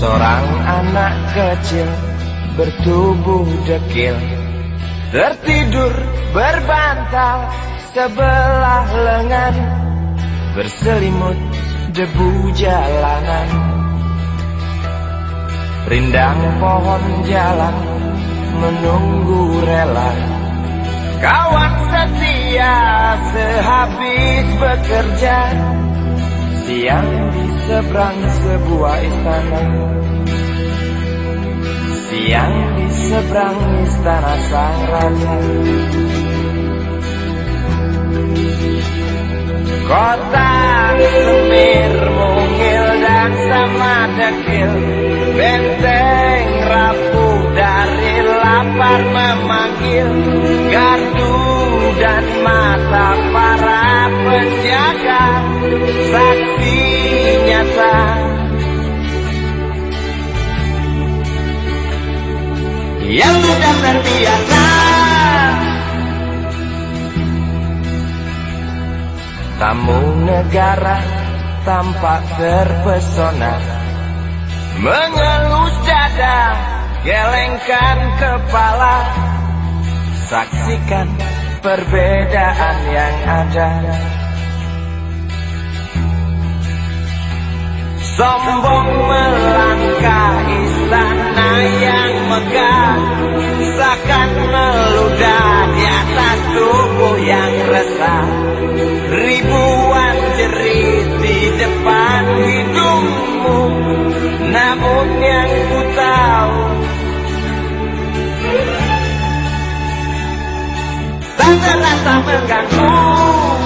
Seorang anak kecil bertubuh dekil Tertidur berbantal sebelah lengan Berselimut debu jalanan. Rindang pohon jalan menunggu rela. Kawan setia sehabis bekerja Siang di seberang sebuah istana. Siang di seberang istana sang raja. Kota semir mungil dan sama dekil. Benteng rapuh dari lapar memanggil. Gardu Yang sudah terbiasa. Tamu negara tampak terpesona. Mengelus dada, gelengkan kepala. Saksikan perbedaan yang ada Sombong melangkah istana yang megah. Seakan meludah di atas tubuh yang resah. Ribuan jerit di depan hidungmu Namun yang ku tahu. Tak terasa mengganggu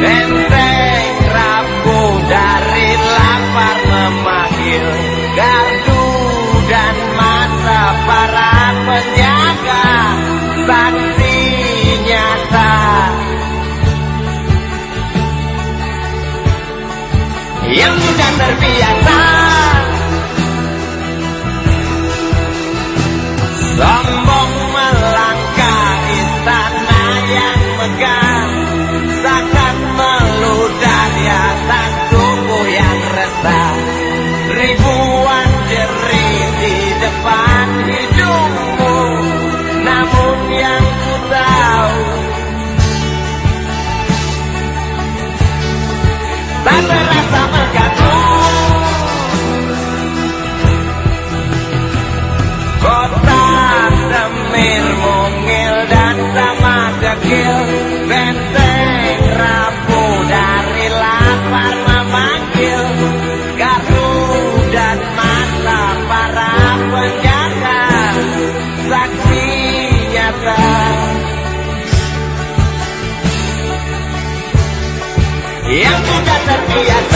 dekil nyata Yang sudah terbiasa